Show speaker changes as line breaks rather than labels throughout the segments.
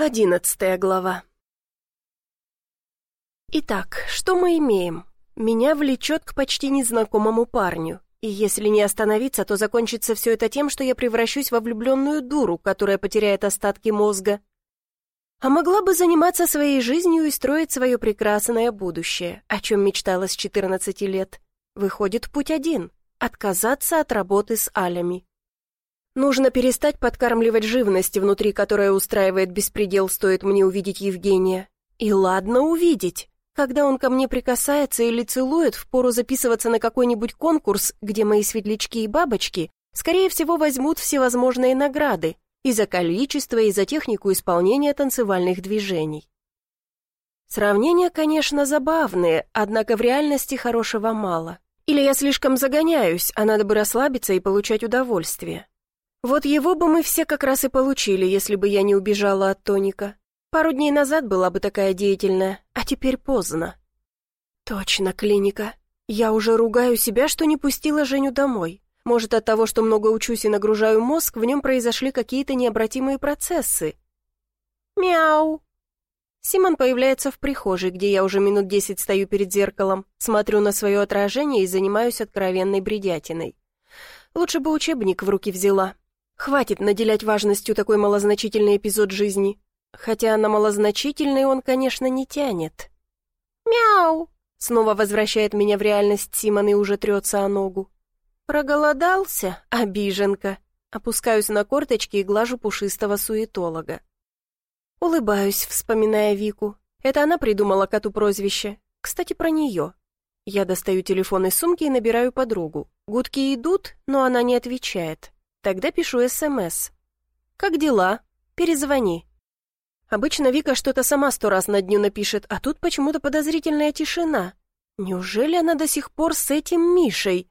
Одиннадцатая глава. Итак, что мы имеем? Меня влечет к почти незнакомому парню. И если не остановиться, то закончится все это тем, что я превращусь во влюбленную дуру, которая потеряет остатки мозга. А могла бы заниматься своей жизнью и строить свое прекрасное будущее, о чем мечтала с 14 лет. Выходит, путь один — отказаться от работы с алями. Нужно перестать подкармливать живность, внутри которой устраивает беспредел, стоит мне увидеть Евгения. И ладно увидеть. Когда он ко мне прикасается или целует, впору записываться на какой-нибудь конкурс, где мои светлячки и бабочки, скорее всего, возьмут всевозможные награды и за количество, и за технику исполнения танцевальных движений. Сравнения, конечно, забавные, однако в реальности хорошего мало. Или я слишком загоняюсь, а надо бы расслабиться и получать удовольствие. Вот его бы мы все как раз и получили, если бы я не убежала от Тоника. Пару дней назад была бы такая деятельная, а теперь поздно. Точно, клиника. Я уже ругаю себя, что не пустила Женю домой. Может, от того, что много учусь и нагружаю мозг, в нем произошли какие-то необратимые процессы. Мяу. Симон появляется в прихожей, где я уже минут десять стою перед зеркалом, смотрю на свое отражение и занимаюсь откровенной бредятиной. Лучше бы учебник в руки взяла, Хватит наделять важностью такой малозначительный эпизод жизни. Хотя на малозначительный он, конечно, не тянет. «Мяу!» — снова возвращает меня в реальность Симон и уже трется о ногу. «Проголодался, обиженка!» Опускаюсь на корточки и глажу пушистого суетолога. Улыбаюсь, вспоминая Вику. Это она придумала коту прозвище. Кстати, про нее. Я достаю телефон из сумки и набираю подругу. Гудки идут, но она не отвечает. Тогда пишу СМС. «Как дела? Перезвони». Обычно Вика что-то сама сто раз на дню напишет, а тут почему-то подозрительная тишина. Неужели она до сих пор с этим Мишей?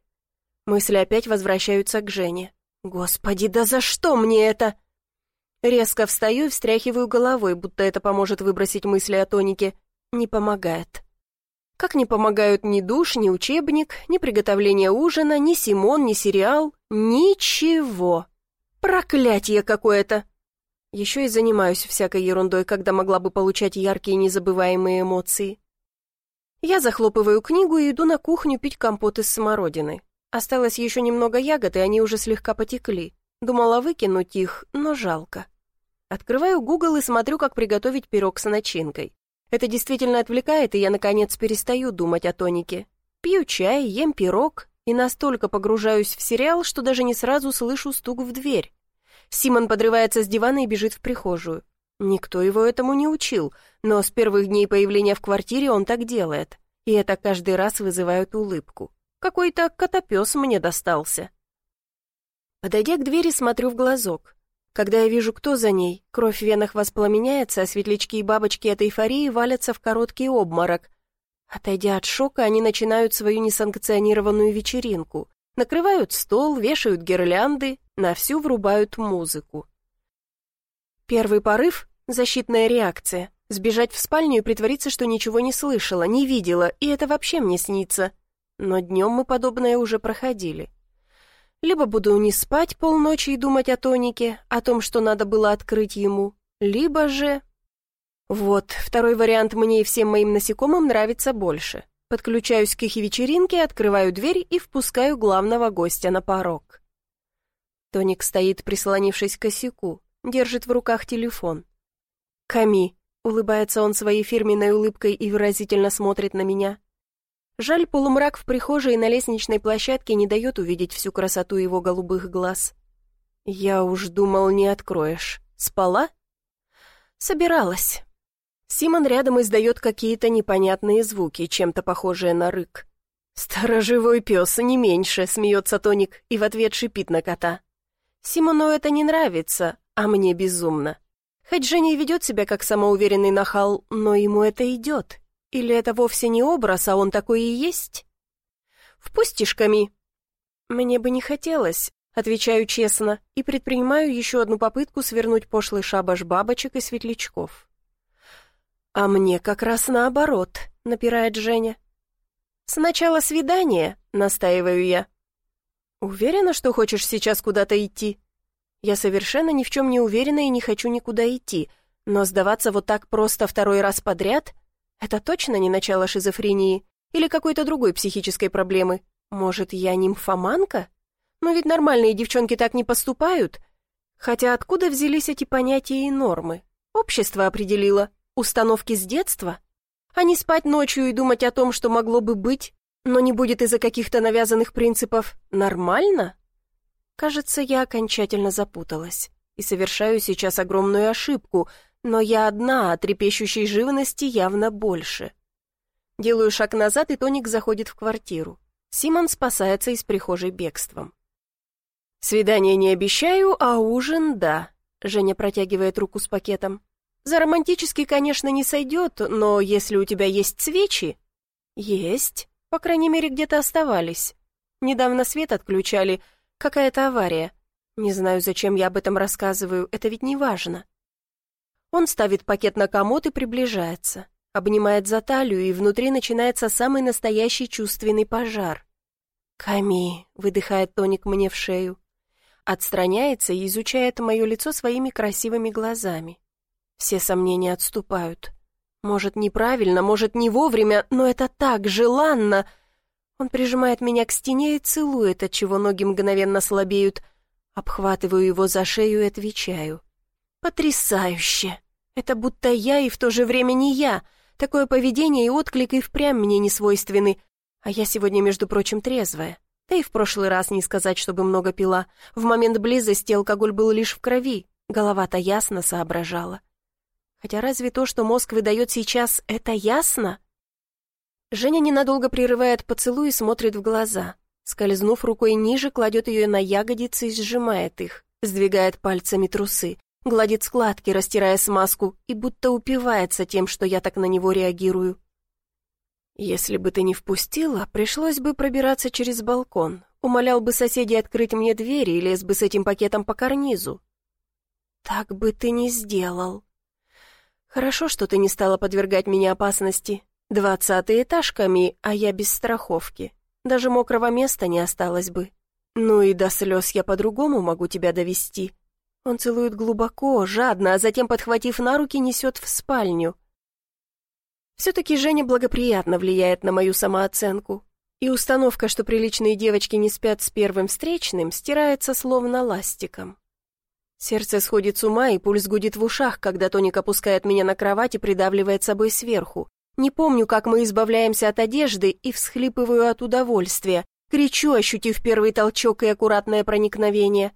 Мысли опять возвращаются к Жене. «Господи, да за что мне это?» Резко встаю и встряхиваю головой, будто это поможет выбросить мысли о тонике. Не помогает. Как не помогают ни душ, ни учебник, ни приготовление ужина, ни Симон, ни сериал. Ничего. Проклятие какое-то. Еще и занимаюсь всякой ерундой, когда могла бы получать яркие незабываемые эмоции. Я захлопываю книгу и иду на кухню пить компот из смородины. Осталось еще немного ягод, и они уже слегка потекли. Думала выкинуть их, но жалко. Открываю Google и смотрю, как приготовить пирог с начинкой. Это действительно отвлекает, и я, наконец, перестаю думать о тонике. Пью чай, ем пирог и настолько погружаюсь в сериал, что даже не сразу слышу стук в дверь. Симон подрывается с дивана и бежит в прихожую. Никто его этому не учил, но с первых дней появления в квартире он так делает. И это каждый раз вызывает улыбку. Какой-то котопес мне достался. Подойдя к двери, смотрю в глазок. Когда я вижу, кто за ней, кровь в венах воспламеняется, а светлячки и бабочки от эйфории валятся в короткий обморок. Отойдя от шока, они начинают свою несанкционированную вечеринку. Накрывают стол, вешают гирлянды, на всю врубают музыку. Первый порыв — защитная реакция. Сбежать в спальню и притвориться, что ничего не слышала, не видела, и это вообще мне снится. Но днем мы подобное уже проходили. Либо буду не спать полночи и думать о тонике, о том, что надо было открыть ему, либо же... Вот, второй вариант мне и всем моим насекомым нравится больше. Подключаюсь к их вечеринке, открываю дверь и впускаю главного гостя на порог. Тоник стоит, прислонившись к косяку, держит в руках телефон. «Ками», — улыбается он своей фирменной улыбкой и выразительно смотрит на меня. Жаль, полумрак в прихожей и на лестничной площадке не дает увидеть всю красоту его голубых глаз. «Я уж думал, не откроешь. Спала?» «Собиралась». Симон рядом издает какие-то непонятные звуки, чем-то похожие на рык. «Сторожевой пес, не меньше», — смеется Тоник и в ответ шипит на кота. Симону это не нравится, а мне безумно. Хоть Женя ведет себя как самоуверенный нахал, но ему это идет, или это вовсе не образ, а он такой и есть? Впустишь, Ками?» «Мне бы не хотелось», — отвечаю честно, и предпринимаю еще одну попытку свернуть пошлый шабаш бабочек и светлячков. «А мне как раз наоборот», — напирает Женя. «Сначала свидание», — настаиваю я. «Уверена, что хочешь сейчас куда-то идти?» Я совершенно ни в чем не уверена и не хочу никуда идти, Но сдаваться вот так просто второй раз подряд — это точно не начало шизофрении или какой-то другой психической проблемы. Может, я нимфоманка? Но ведь нормальные девчонки так не поступают. Хотя откуда взялись эти понятия и нормы? Общество определило. Установки с детства? А не спать ночью и думать о том, что могло бы быть, но не будет из-за каких-то навязанных принципов, нормально? Кажется, я окончательно запуталась и совершаю сейчас огромную ошибку, но я одна, а трепещущей живности явно больше. Делаю шаг назад, и Тоник заходит в квартиру. Симон спасается из прихожей бегством. «Свидание не обещаю, а ужин — да», — Женя протягивает руку с пакетом. «За романтический, конечно, не сойдет, но если у тебя есть свечи...» «Есть. По крайней мере, где-то оставались. Недавно свет отключали. Какая-то авария. Не знаю, зачем я об этом рассказываю, это ведь не важно». Он ставит пакет на комод и приближается, обнимает за талию, и внутри начинается самый настоящий чувственный пожар. «Ками», — выдыхает тоник мне в шею, отстраняется и изучает мое лицо своими красивыми глазами. Все сомнения отступают. Может, неправильно, может, не вовремя, но это так желанно. Он прижимает меня к стене и целует, отчего ноги мгновенно слабеют. Обхватываю его за шею и отвечаю. Потрясающе! Это будто я и в то же время не я. Такое поведение и отклик и впрямь мне не свойственны. А я сегодня, между прочим, трезвая. Да и в прошлый раз не сказать, чтобы много пила. В момент близости алкоголь был лишь в крови. Голова-то ясно соображала. Хотя разве то, что мозг выдает сейчас, это ясно? Женя ненадолго прерывает поцелуй и смотрит в глаза. Скользнув рукой ниже, кладет ее на ягодицы и сжимает их, сдвигает пальцами трусы, гладит складки, растирая смазку, и будто упивается тем, что я так на него реагирую. «Если бы ты не впустила, пришлось бы пробираться через балкон, умолял бы соседей открыть мне двери и лез бы с этим пакетом по карнизу». «Так бы ты не сделал», «Хорошо, что ты не стала подвергать меня опасности. Двадцатый этаж, Ками, а я без страховки. Даже мокрого места не осталось бы. Ну и до слез я по-другому могу тебя довести». Он целует глубоко, жадно, а затем, подхватив на руки, несет в спальню. Все-таки Женя благоприятно влияет на мою самооценку. И установка, что приличные девочки не спят с первым встречным, стирается словно ластиком. Сердце сходит с ума, и пульс гудит в ушах, когда Тоник опускает меня на кровать и придавливает собой сверху. Не помню, как мы избавляемся от одежды, и всхлипываю от удовольствия. Кричу, ощутив первый толчок и аккуратное проникновение.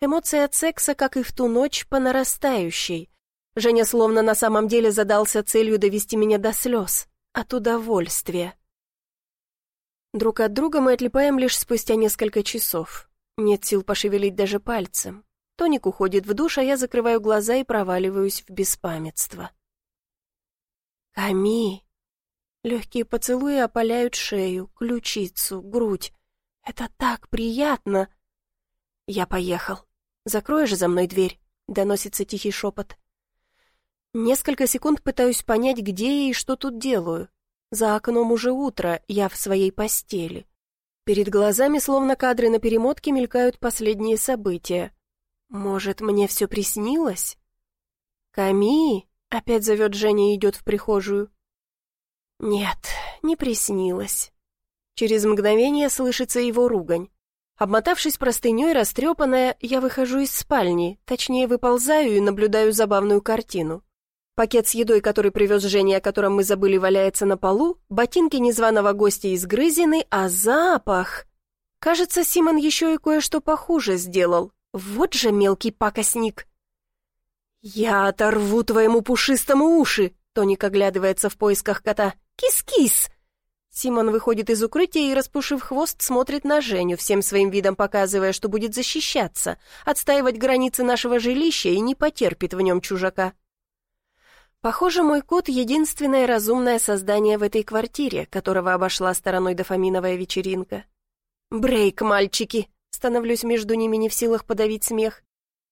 Эмоции от секса, как и в ту ночь, по нарастающей. Женя словно на самом деле задался целью довести меня до слез. От удовольствия. Друг от друга мы отлипаем лишь спустя несколько часов. Нет сил пошевелить даже пальцем. Тоник уходит в душ, а я закрываю глаза и проваливаюсь в беспамятство. «Ками!» Легкие поцелуи опаляют шею, ключицу, грудь. Это так приятно! Я поехал. Закроешь за мной дверь? Доносится тихий шепот. Несколько секунд пытаюсь понять, где я и что тут делаю. За окном уже утро, я в своей постели. Перед глазами, словно кадры на перемотке, мелькают последние события. Может, мне все приснилось? Ками, опять зовет Женя и идет в прихожую. Нет, не приснилось. Через мгновение слышится его ругань. Обмотавшись простыней, растрепанная, я выхожу из спальни, точнее, выползаю и наблюдаю забавную картину. Пакет с едой, который привез Женя, о котором мы забыли, валяется на полу, ботинки незваного гостя изгрызены, а запах... Кажется, Симон еще и кое-что похуже сделал. Вот же мелкий пакостник. «Я оторву твоему пушистому уши!» Тоник оглядывается в поисках кота. «Кис-кис!» Симон выходит из укрытия и, распушив хвост, смотрит на Женю, всем своим видом показывая, что будет защищаться, отстаивать границы нашего жилища и не потерпит в нем чужака. Похоже, мой кот — единственное разумное создание в этой квартире, которого обошла стороной дофаминовая вечеринка. «Брейк, мальчики!» Становлюсь между ними не в силах подавить смех.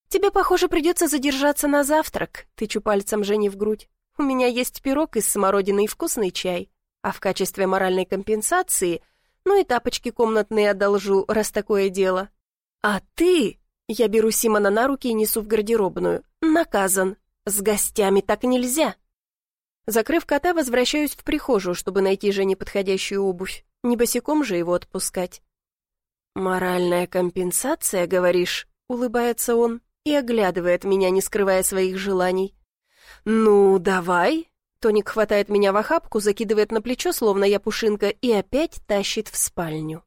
«Тебе, похоже, придется задержаться на завтрак», — тычу пальцем Жени в грудь. «У меня есть пирог из смородины и вкусный чай. А в качестве моральной компенсации, ну и тапочки комнатные одолжу, раз такое дело. А ты...» Я беру Симона на руки и несу в гардеробную. «Наказан. С гостями так нельзя. Закрыв кота, возвращаюсь в прихожую, чтобы найти Жене подходящую обувь. Не босиком же его отпускать. «Моральная компенсация, говоришь?» — улыбается он и оглядывает меня, не скрывая своих желаний. «Ну, давай». Тоник хватает меня в охапку, закидывает на плечо, словно я пушинка, и опять тащит в спальню.